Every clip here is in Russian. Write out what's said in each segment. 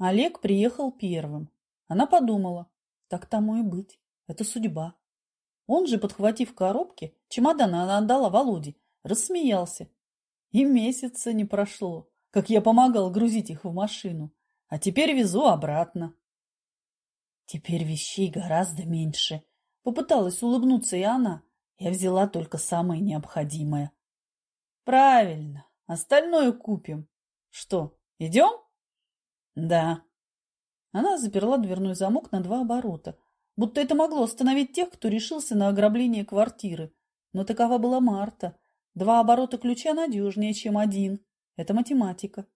Олег приехал первым. Она подумала, так тому и быть, это судьба. Он же, подхватив коробки, чемодан она отдала Володе, рассмеялся. И месяца не прошло, как я помогал грузить их в машину, а теперь везу обратно. Теперь вещей гораздо меньше. Попыталась улыбнуться и она. Я взяла только самое необходимое. Правильно, остальное купим. Что, идем? Да. Она заперла дверной замок на два оборота, будто это могло остановить тех, кто решился на ограбление квартиры. Но такова была Марта. Два оборота ключа надежнее, чем один. Это математика.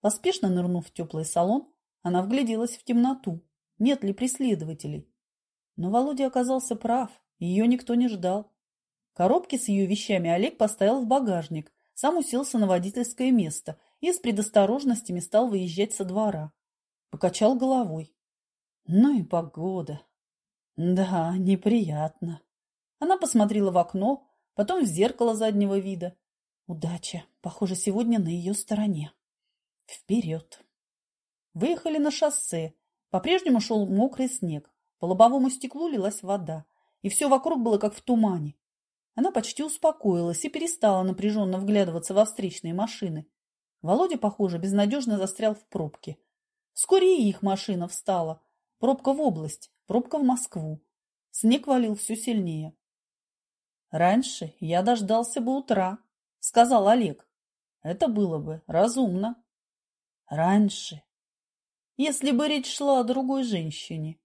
Поспешно нырнув в теплый салон, она вгляделась в темноту. Нет ли преследователей? Но Володя оказался прав. Ее никто не ждал. Коробки с ее вещами Олег поставил в багажник, сам уселся на водительское место и с предосторожностями стал выезжать со двора. Покачал головой. Ну и погода. Да, неприятно. Она посмотрела в окно, потом в зеркало заднего вида. Удача, похоже, сегодня на ее стороне. Вперед. Выехали на шоссе. По-прежнему шел мокрый снег. По лобовому стеклу лилась вода. И все вокруг было как в тумане. Она почти успокоилась и перестала напряженно вглядываться во встречные машины. Володя, похоже, безнадежно застрял в пробке. Вскоре и их машина встала. Пробка в область, пробка в Москву. Снег валил все сильнее. «Раньше я дождался бы утра», — сказал Олег. «Это было бы разумно». «Раньше. Если бы речь шла о другой женщине.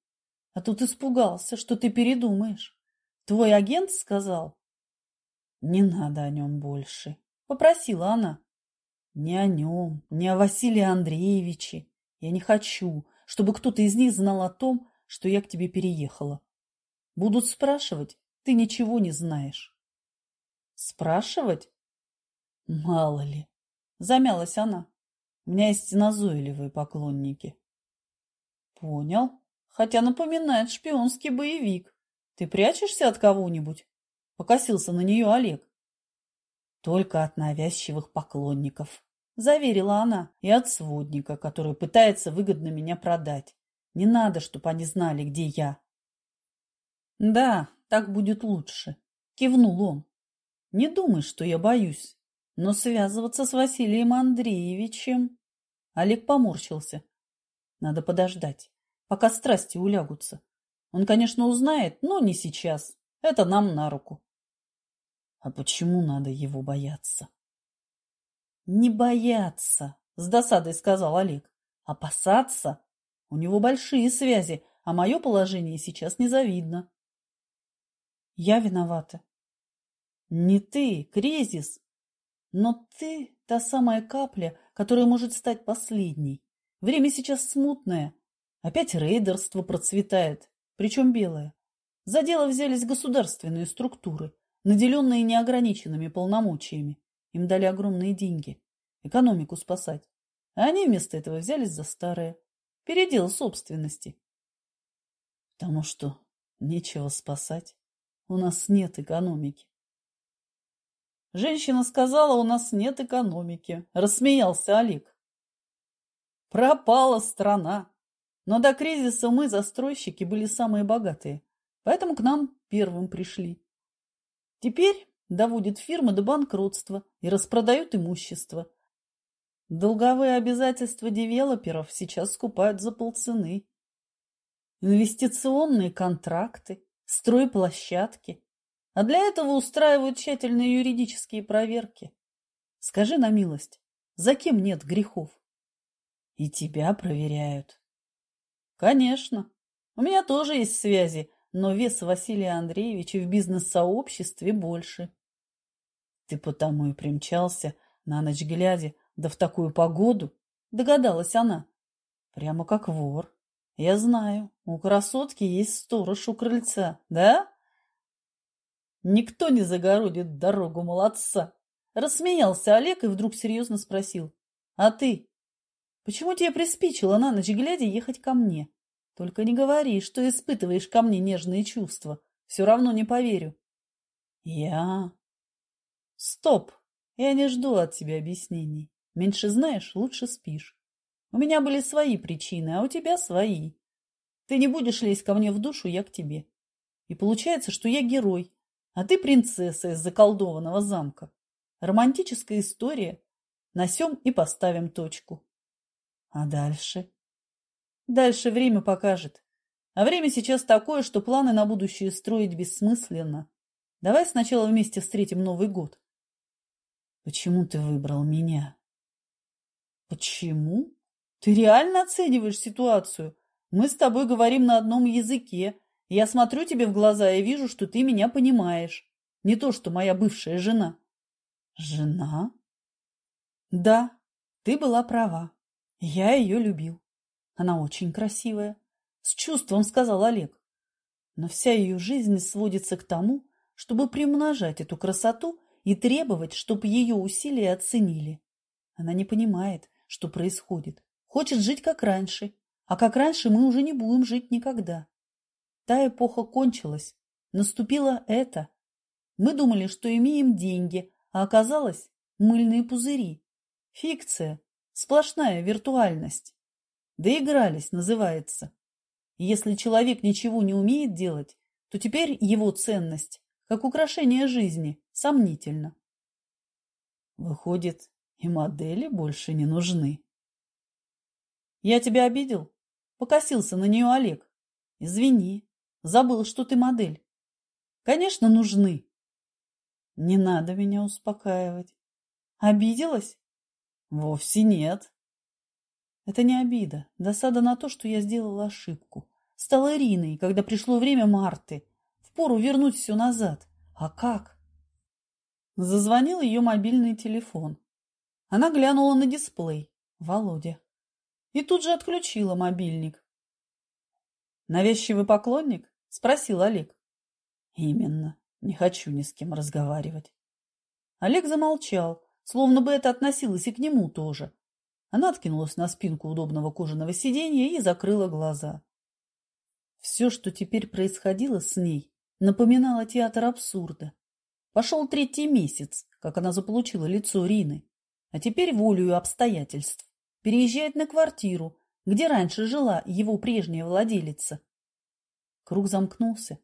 А тут испугался, что ты передумаешь. Твой агент сказал?» «Не надо о нем больше», — попросила она. «Не о нем, не о Василии Андреевиче. Я не хочу, чтобы кто-то из них знал о том, что я к тебе переехала. Будут спрашивать, ты ничего не знаешь. Спрашивать? Мало ли. Замялась она. У меня есть назойливые поклонники. Понял. Хотя напоминает шпионский боевик. Ты прячешься от кого-нибудь? Покосился на нее Олег. Только от навязчивых поклонников. — заверила она, — и от сводника, который пытается выгодно меня продать. Не надо, чтобы они знали, где я. — Да, так будет лучше, — кивнул он. — Не думай, что я боюсь, но связываться с Василием Андреевичем... Олег поморщился. Надо подождать, пока страсти улягутся. Он, конечно, узнает, но не сейчас. Это нам на руку. А почему надо его бояться? Не бояться, с досадой сказал Олег. Опасаться? У него большие связи, а мое положение сейчас незавидно. Я виновата. Не ты, кризис. Но ты та самая капля, которая может стать последней. Время сейчас смутное. Опять рейдерство процветает, причем белое. За дело взялись государственные структуры, наделенные неограниченными полномочиями. Им дали огромные деньги. Экономику спасать. А они вместо этого взялись за старое. Передел собственности. Потому что нечего спасать. У нас нет экономики. Женщина сказала, у нас нет экономики. Рассмеялся Олег. Пропала страна. Но до кризиса мы, застройщики, были самые богатые. Поэтому к нам первым пришли. Теперь доводят фирмы до банкротства и распродают имущество. Долговые обязательства девелоперов сейчас скупают за полцены. Инвестиционные контракты, стройплощадки. А для этого устраивают тщательные юридические проверки. Скажи на милость, за кем нет грехов? И тебя проверяют. Конечно. У меня тоже есть связи, но вес Василия Андреевича в бизнес-сообществе больше. Ты потому и примчался, на ночь глядя, да в такую погоду, догадалась она. Прямо как вор. Я знаю, у красотки есть сторож у крыльца, да? Никто не загородит дорогу молодца. Рассмеялся Олег и вдруг серьезно спросил. А ты? Почему тебе приспичило на ночь глядя ехать ко мне? Только не говори, что испытываешь ко мне нежные чувства. Все равно не поверю. Я... Стоп! Я не жду от тебя объяснений. Меньше знаешь, лучше спишь. У меня были свои причины, а у тебя свои. Ты не будешь лезть ко мне в душу, я к тебе. И получается, что я герой, а ты принцесса из заколдованного замка. Романтическая история. Насем и поставим точку. А дальше? Дальше время покажет. А время сейчас такое, что планы на будущее строить бессмысленно. Давай сначала вместе встретим Новый год. Почему ты выбрал меня? Почему? Ты реально оцениваешь ситуацию? Мы с тобой говорим на одном языке. Я смотрю тебе в глаза и вижу, что ты меня понимаешь. Не то, что моя бывшая жена. Жена? Да, ты была права. Я ее любил. Она очень красивая. С чувством сказал Олег. Но вся ее жизнь сводится к тому, чтобы примножать эту красоту и требовать, чтобы ее усилия оценили. Она не понимает, что происходит. Хочет жить как раньше. А как раньше мы уже не будем жить никогда. Та эпоха кончилась. Наступила эта. Мы думали, что имеем деньги, а оказалось мыльные пузыри. Фикция. Сплошная виртуальность. Доигрались, называется. Если человек ничего не умеет делать, то теперь его ценность, как украшение жизни, сомнительна. Выходит, и модели больше не нужны. Я тебя обидел? Покосился на нее Олег. Извини, забыл, что ты модель. Конечно, нужны. Не надо меня успокаивать. Обиделась? Вовсе нет. Это не обида, досада на то, что я сделала ошибку. Стала Ириной, когда пришло время Марты. Впору вернуть все назад. А как? Зазвонил ее мобильный телефон. Она глянула на дисплей. Володя. И тут же отключила мобильник. «Навязчивый поклонник?» – спросил Олег. «Именно. Не хочу ни с кем разговаривать». Олег замолчал, словно бы это относилось и к нему тоже. Она откинулась на спинку удобного кожаного сиденья и закрыла глаза. Все, что теперь происходило с ней, напоминало театр абсурда. Пошел третий месяц, как она заполучила лицо Рины, а теперь волею обстоятельств переезжает на квартиру, где раньше жила его прежняя владелица. Круг замкнулся.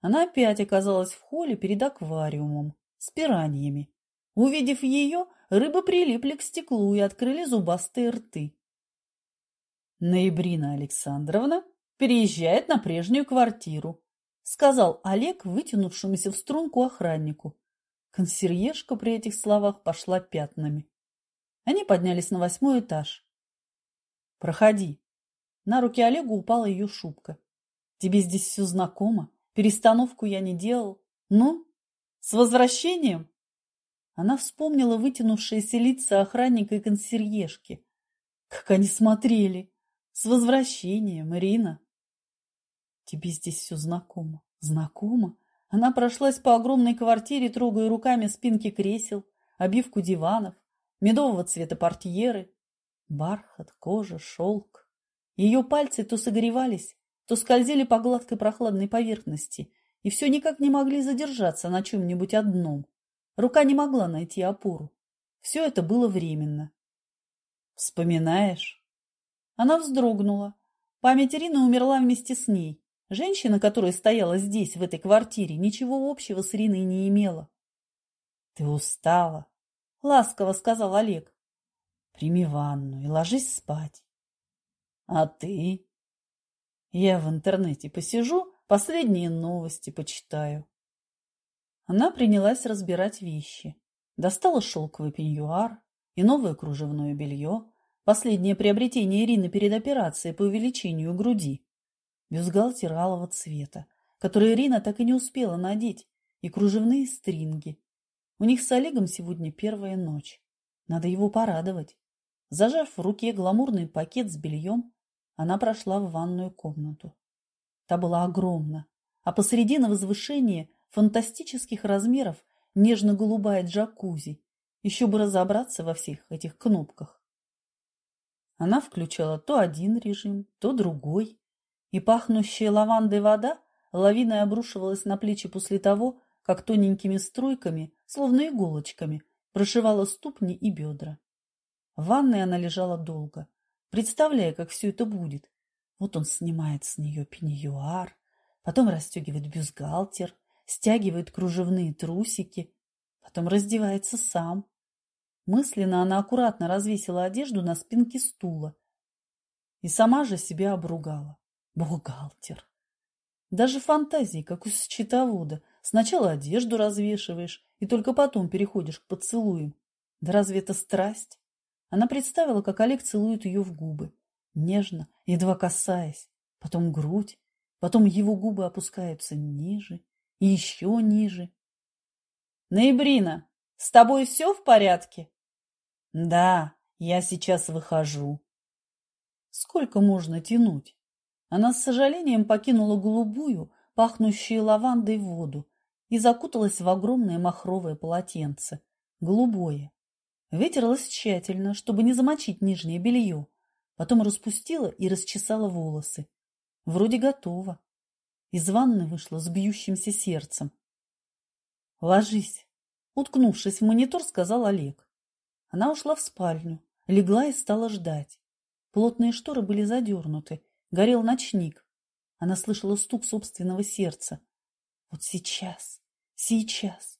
Она опять оказалась в холле перед аквариумом с пираньями. Увидев ее, Рыбы прилипли к стеклу и открыли зубастые рты. Ноябрина Александровна переезжает на прежнюю квартиру, сказал Олег вытянувшемуся в струнку охраннику. Консьержка при этих словах пошла пятнами. Они поднялись на восьмой этаж. «Проходи». На руки Олегу упала ее шубка. «Тебе здесь все знакомо. Перестановку я не делал. Ну, с возвращением!» Она вспомнила вытянувшиеся лица охранника и консьержки. Как они смотрели! С возвращением, Ирина! Тебе здесь все знакомо. Знакомо? Она прошлась по огромной квартире, трогая руками спинки кресел, обивку диванов, медового цвета портьеры, бархат, кожа, шелк. Ее пальцы то согревались, то скользили по гладкой прохладной поверхности и все никак не могли задержаться на чем-нибудь одном. Рука не могла найти опору. Все это было временно. «Вспоминаешь?» Она вздрогнула. Память Ирины умерла вместе с ней. Женщина, которая стояла здесь, в этой квартире, ничего общего с Ириной не имела. «Ты устала», — ласково сказал Олег. «Прими ванну и ложись спать». «А ты?» «Я в интернете посижу, последние новости почитаю». Она принялась разбирать вещи. Достала шелковый пеньюар и новое кружевное белье, последнее приобретение Ирины перед операцией по увеличению груди. Бюстгальтер алого цвета, который Ирина так и не успела надеть, и кружевные стринги. У них с Олегом сегодня первая ночь. Надо его порадовать. Зажав в руке гламурный пакет с бельем, она прошла в ванную комнату. Та была огромна, а посреди на возвышении фантастических размеров нежно-голубая джакузи. Еще бы разобраться во всех этих кнопках. Она включала то один режим, то другой, и пахнущая лавандой вода лавиной обрушивалась на плечи после того, как тоненькими струйками, словно иголочками, прошивала ступни и бедра. В ванной она лежала долго, представляя, как все это будет. Вот он снимает с нее пеньюар, потом расстегивает бюстгальтер, стягивает кружевные трусики, потом раздевается сам. Мысленно она аккуратно развесила одежду на спинке стула и сама же себя обругала. Бухгалтер. Даже фантазии, как у счетовода. Сначала одежду развешиваешь, и только потом переходишь к поцелуям. Да разве это страсть? Она представила, как Олег целует ее в губы, нежно, едва касаясь, потом грудь, потом его губы опускаются ниже еще ниже. «Ноябрина, с тобой все в порядке?» «Да, я сейчас выхожу». Сколько можно тянуть? Она с сожалением покинула голубую, пахнущую лавандой воду и закуталась в огромное махровое полотенце, голубое. Ветерлась тщательно, чтобы не замочить нижнее белье, потом распустила и расчесала волосы. Вроде готова. Из ванны вышла с бьющимся сердцем. «Ложись!» Уткнувшись в монитор, сказал Олег. Она ушла в спальню, легла и стала ждать. Плотные шторы были задернуты, горел ночник. Она слышала стук собственного сердца. Вот сейчас, сейчас.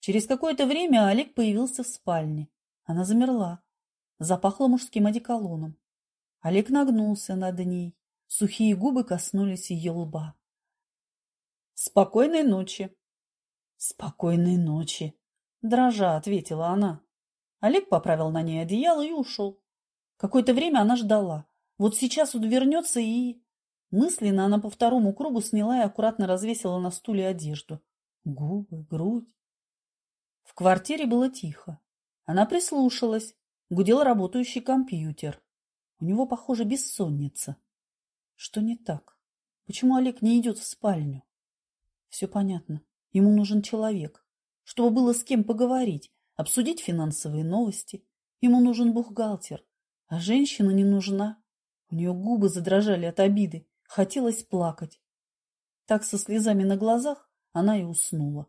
Через какое-то время Олег появился в спальне. Она замерла. Запахло мужским одеколоном. Олег нагнулся над ней. Сухие губы коснулись ее лба. «Спокойной ночи!» «Спокойной ночи!» Дрожа ответила она. Олег поправил на ней одеяло и ушел. Какое-то время она ждала. Вот сейчас он вернется и... Мысленно она по второму кругу сняла и аккуратно развесила на стуле одежду. Губы, грудь. В квартире было тихо. Она прислушалась. Гудел работающий компьютер. У него, похоже, бессонница. Что не так? Почему Олег не идет в спальню? Все понятно. Ему нужен человек. Чтобы было с кем поговорить, обсудить финансовые новости. Ему нужен бухгалтер. А женщина не нужна. У нее губы задрожали от обиды. Хотелось плакать. Так со слезами на глазах она и уснула.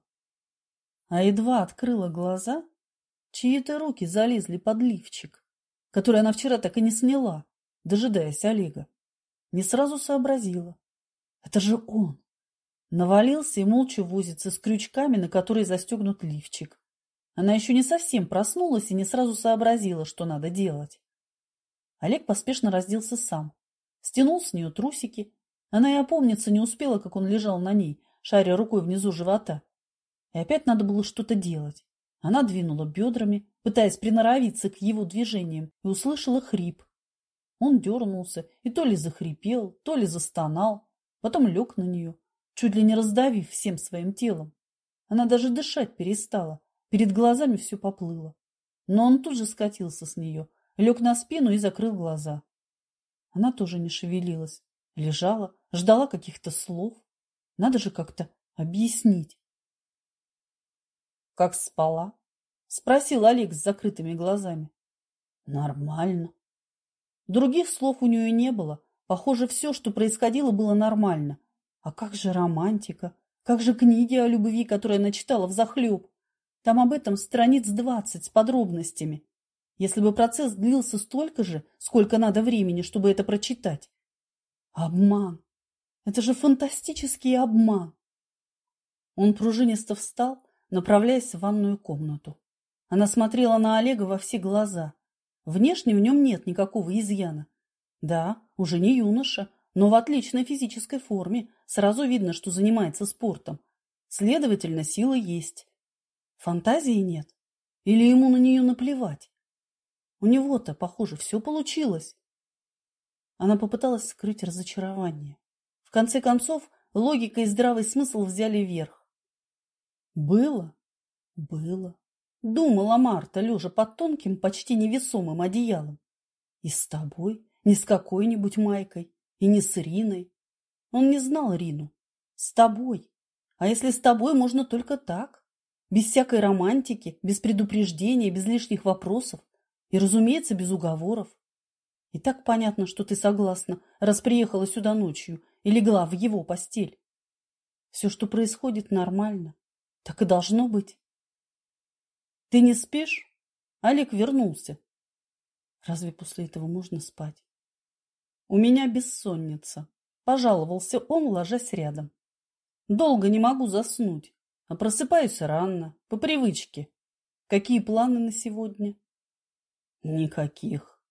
А едва открыла глаза, чьи-то руки залезли под лифчик, который она вчера так и не сняла, дожидаясь Олега. Не сразу сообразила. Это же он. Навалился и молча возится с крючками, на которые застегнут лифчик. Она еще не совсем проснулась и не сразу сообразила, что надо делать. Олег поспешно разделся сам. Стянул с нее трусики. Она и опомниться не успела, как он лежал на ней, шаря рукой внизу живота. И опять надо было что-то делать. Она двинула бедрами, пытаясь приноровиться к его движениям, и услышала хрип. Он дернулся и то ли захрипел, то ли застонал, потом лег на нее, чуть ли не раздавив всем своим телом. Она даже дышать перестала, перед глазами все поплыло. Но он тут же скатился с нее, лег на спину и закрыл глаза. Она тоже не шевелилась, лежала, ждала каких-то слов. Надо же как-то объяснить. «Как спала?» — спросил Олег с закрытыми глазами. «Нормально». Других слов у нее не было. Похоже, все, что происходило, было нормально. А как же романтика? Как же книги о любви, которые она читала взахлеб? Там об этом страниц двадцать с подробностями если бы процесс длился столько же, сколько надо времени, чтобы это прочитать. Обман! Это же фантастический обман! Он пружинисто встал, направляясь в ванную комнату. Она смотрела на Олега во все глаза. Внешне в нем нет никакого изъяна. Да, уже не юноша, но в отличной физической форме. Сразу видно, что занимается спортом. Следовательно, силы есть. Фантазии нет? Или ему на нее наплевать? У него-то, похоже, все получилось. Она попыталась скрыть разочарование. В конце концов, логика и здравый смысл взяли верх. Было? Было. Думала Марта, лежа под тонким, почти невесомым одеялом. И с тобой, не с какой-нибудь Майкой, и не с Риной. Он не знал Рину. С тобой. А если с тобой, можно только так. Без всякой романтики, без предупреждения, без лишних вопросов. И, разумеется, без уговоров. И так понятно, что ты согласна, раз приехала сюда ночью и легла в его постель. Все, что происходит, нормально. Так и должно быть. Ты не спишь? Олег вернулся. Разве после этого можно спать? У меня бессонница, пожаловался он, ложась рядом. Долго не могу заснуть, а просыпаюсь рано, по привычке. Какие планы на сегодня? Никаких.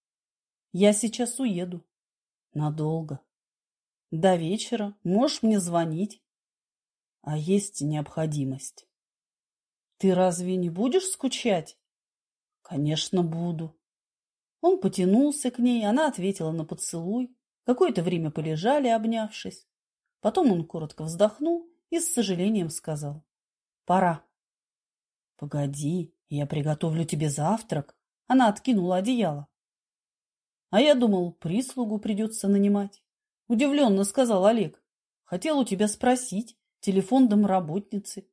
Я сейчас уеду. Надолго. До вечера можешь мне звонить. А есть необходимость. Ты разве не будешь скучать? Конечно, буду. Он потянулся к ней, она ответила на поцелуй. Какое-то время полежали, обнявшись. Потом он коротко вздохнул и с сожалением сказал. Пора. Погоди, я приготовлю тебе завтрак. Она откинула одеяло. А я думал, прислугу придется нанимать. Удивленно сказал Олег. Хотел у тебя спросить. Телефон домработницы.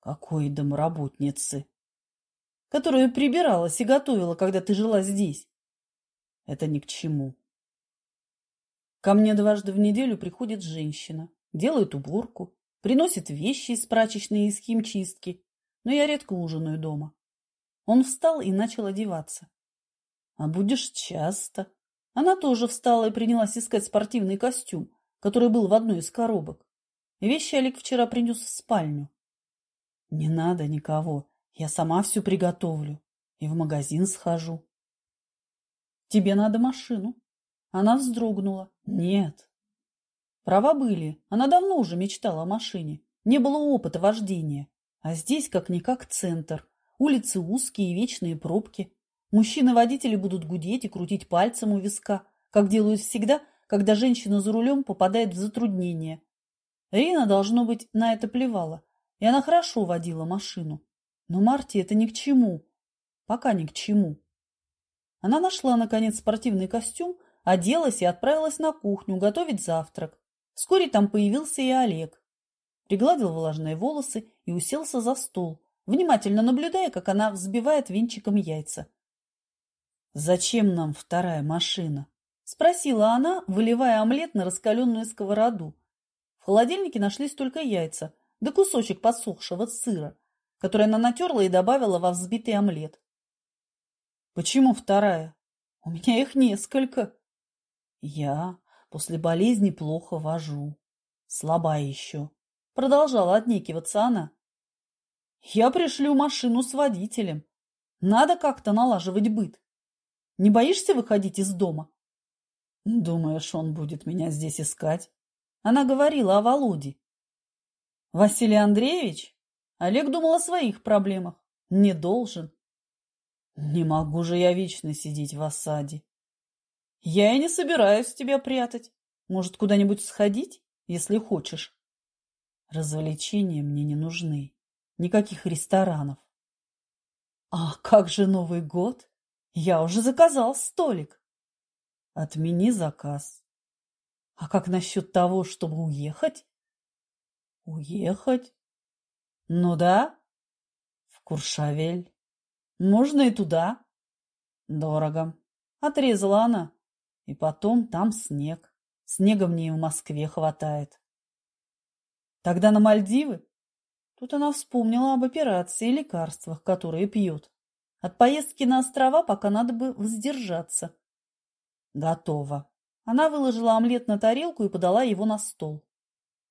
Какой домработницы? Которая прибиралась и готовила, когда ты жила здесь. Это ни к чему. Ко мне дважды в неделю приходит женщина, делает уборку, приносит вещи из прачечной и из химчистки, но я редко ужинаю дома. Он встал и начал одеваться. А будешь часто. Она тоже встала и принялась искать спортивный костюм, который был в одной из коробок. Вещи Олег вчера принес в спальню. Не надо никого. Я сама все приготовлю. И в магазин схожу. Тебе надо машину. Она вздрогнула. Нет. Права были. Она давно уже мечтала о машине. Не было опыта вождения. А здесь как-никак центр. Улицы узкие и вечные пробки. Мужчины-водители будут гудеть и крутить пальцем у виска, как делают всегда, когда женщина за рулем попадает в затруднение. Рина, должно быть, на это плевала и она хорошо водила машину. Но Марте это ни к чему. Пока ни к чему. Она нашла, наконец, спортивный костюм, оделась и отправилась на кухню готовить завтрак. Вскоре там появился и Олег. Пригладил влажные волосы и уселся за стол, внимательно наблюдая, как она взбивает венчиком яйца. «Зачем нам вторая машина?» – спросила она, выливая омлет на раскаленную сковороду. В холодильнике нашлись только яйца – да кусочек подсохшего сыра, который она натерла и добавила во взбитый омлет. Почему вторая? У меня их несколько. Я после болезни плохо вожу. Слаба еще. Продолжала отнекиваться она. Я пришлю машину с водителем. Надо как-то налаживать быт. Не боишься выходить из дома? Думаешь, он будет меня здесь искать? Она говорила о Володе. Василий Андреевич? Олег думал о своих проблемах. Не должен. Не могу же я вечно сидеть в осаде. Я и не собираюсь тебя прятать. Может, куда-нибудь сходить, если хочешь. Развлечения мне не нужны. Никаких ресторанов. А как же Новый год? Я уже заказал столик. Отмени заказ. А как насчет того, чтобы уехать? Уехать? Ну да. В Куршавель. Можно и туда. Дорого. Отрезала она. И потом там снег. Снега мне и в Москве хватает. Тогда на Мальдивы? Тут она вспомнила об операции и лекарствах, которые пьет. От поездки на острова пока надо бы воздержаться. Готово. Она выложила омлет на тарелку и подала его на стол.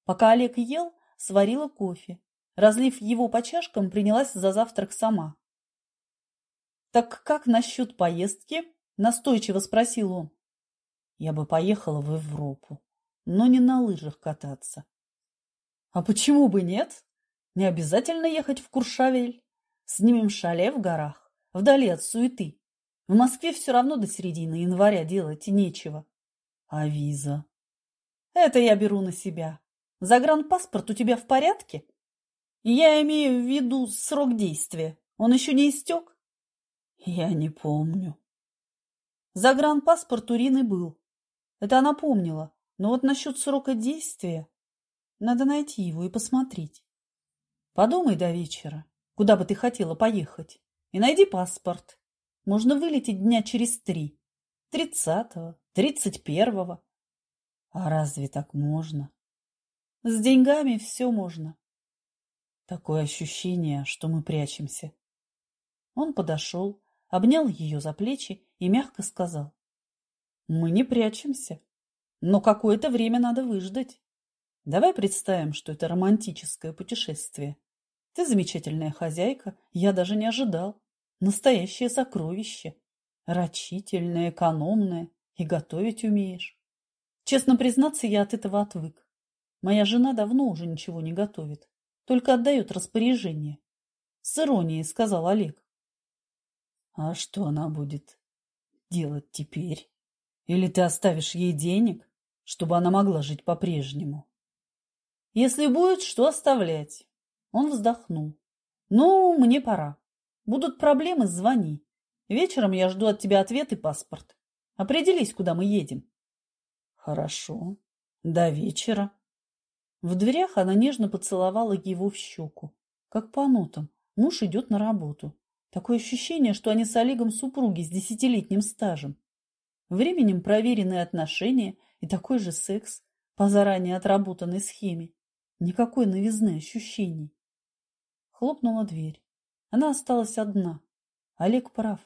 Пока Олег ел, сварила кофе. Разлив его по чашкам, принялась за завтрак сама. «Так как насчет поездки?» – настойчиво спросил он. «Я бы поехала в Европу, но не на лыжах кататься». «А почему бы нет? Не обязательно ехать в Куршавель. Снимем шале в горах, вдали от суеты. В Москве все равно до середины января делать нечего. А виза? Это я беру на себя. Загранпаспорт у тебя в порядке? Я имею в виду срок действия. Он еще не истек? Я не помню. Загранпаспорт у Рины был. Это она помнила. Но вот насчет срока действия надо найти его и посмотреть. Подумай до вечера, куда бы ты хотела поехать, и найди паспорт. Можно вылететь дня через три. Тридцатого, тридцать первого. А разве так можно? С деньгами все можно. Такое ощущение, что мы прячемся. Он подошел, обнял ее за плечи и мягко сказал. Мы не прячемся. Но какое-то время надо выждать. Давай представим, что это романтическое путешествие. Ты замечательная хозяйка, я даже не ожидал. Настоящее сокровище. Рачительное, экономное. И готовить умеешь. Честно признаться, я от этого отвык. Моя жена давно уже ничего не готовит, только отдает распоряжение. С иронией сказал Олег. А что она будет делать теперь? Или ты оставишь ей денег, чтобы она могла жить по-прежнему? Если будет, что оставлять? Он вздохнул. Ну, мне пора. Будут проблемы, звони. Вечером я жду от тебя ответ и паспорт. Определись, куда мы едем. Хорошо. До вечера. В дверях она нежно поцеловала его в щеку. Как по нотам. Муж идет на работу. Такое ощущение, что они с Олегом супруги с десятилетним стажем. Временем проверенные отношения и такой же секс по заранее отработанной схеме. Никакой новизны ощущений. Хлопнула дверь. Она осталась одна. Олег прав.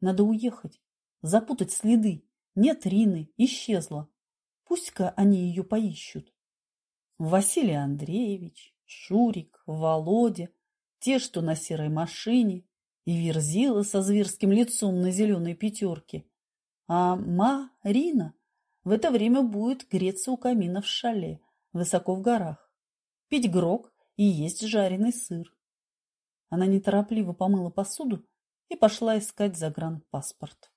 Надо уехать. Запутать следы. Нет Рины. Исчезла. Пусть-ка они ее поищут. Василий Андреевич, Шурик, Володя, те, что на серой машине, и Верзила со зверским лицом на зеленой пятерке. А Марина в это время будет греться у камина в шале, высоко в горах, пить грог и есть жареный сыр. Она неторопливо помыла посуду и пошла искать загранпаспорт.